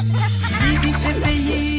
一定会飞。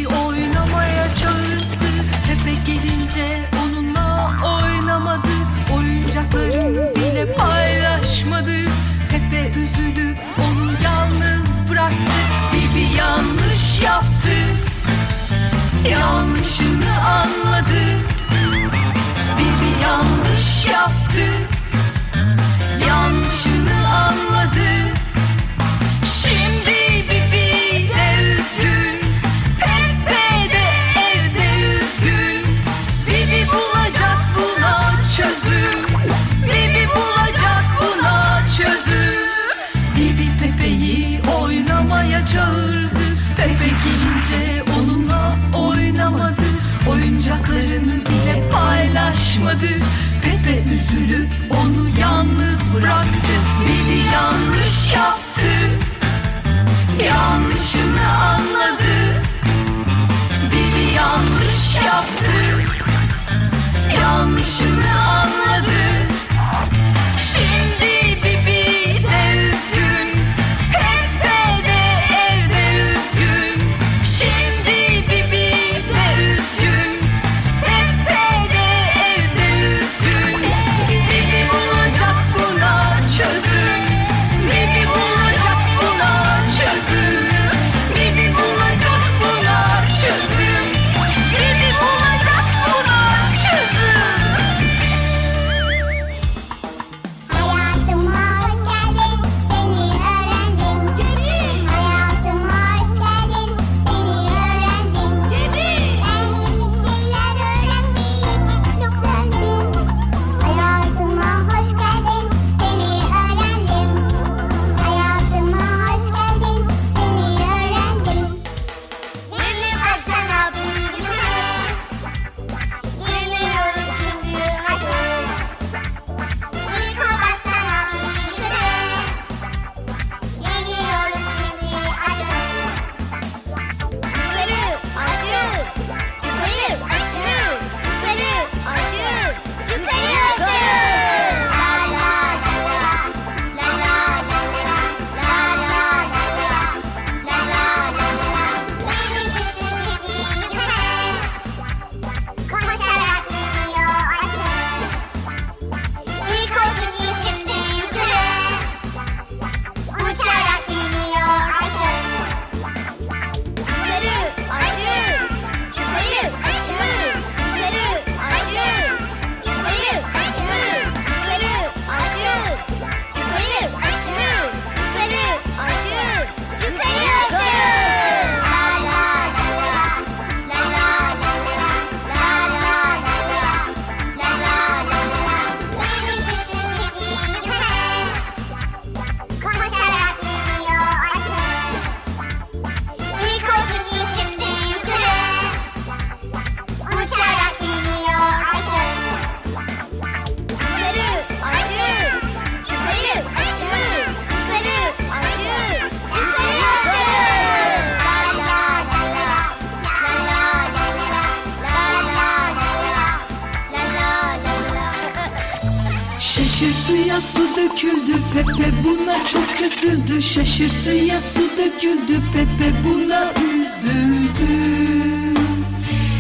su döküldü Pepe buna çok üzüldü. Şaşırtıya su döküldü Pepe buna üzüldü.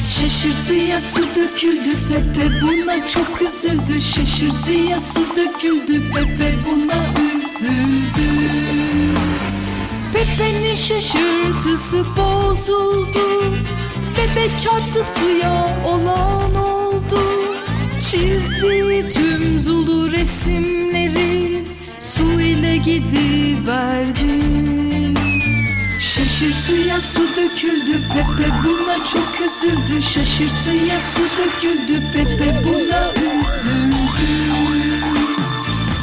Şaşırtıya su döküldü Pepe buna çok üzüldü. Şaşırtıya su döküldü Pepe buna üzüldü. Pepe'nin şaşırtısı bozuldu. Pepe çarptı suya olan oldu. Çizdi tüm zulu resimleri Su ile gidiverdi. Şaşırtıya su döküldü Pepe buna çok üzüldü. Şaşırtıya su döküldü Pepe buna üzüldü.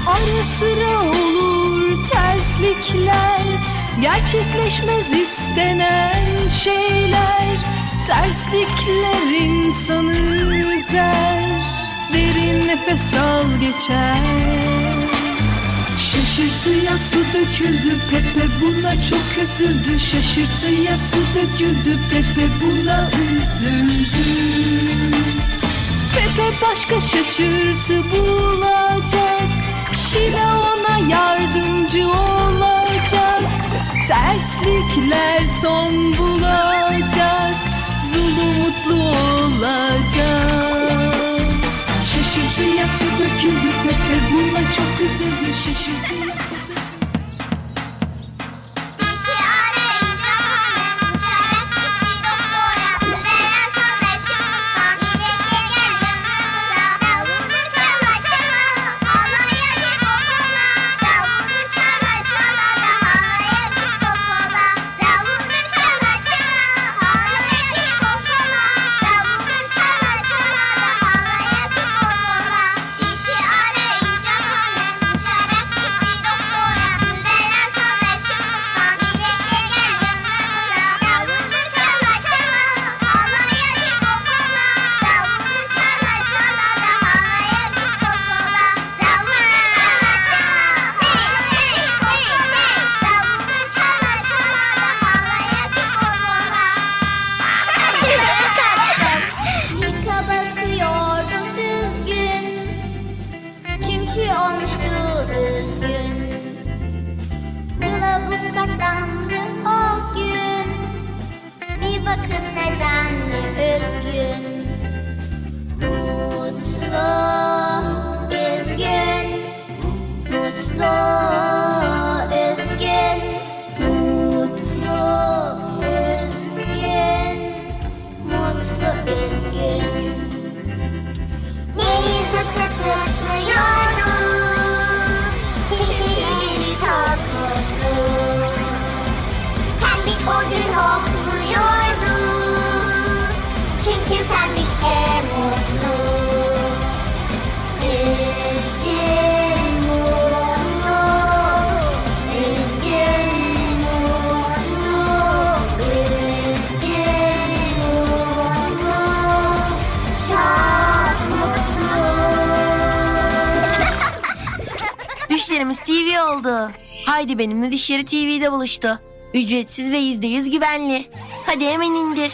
Ara sıra olur terslikler Gerçekleşmez istenen şeyler. Terslikler insanı üzer derin nefes al geçer. Şaşırtıya su döküldü Pepe buna çok üzüldü. Şaşırtıya su döküldü Pepe buna üzüldü. Pepe başka şaşırtı bulacak. Şila ona yardımcı olacak. Terslikler son bulacak. Zulu mutlu olacak. Piyasa döküldü pepe Bunlar çok üzüldü şaşırdı than oldu. Haydi benimle Diş Yeri TV'de buluştu. Ücretsiz ve %100 güvenli. Hadi hemen indir.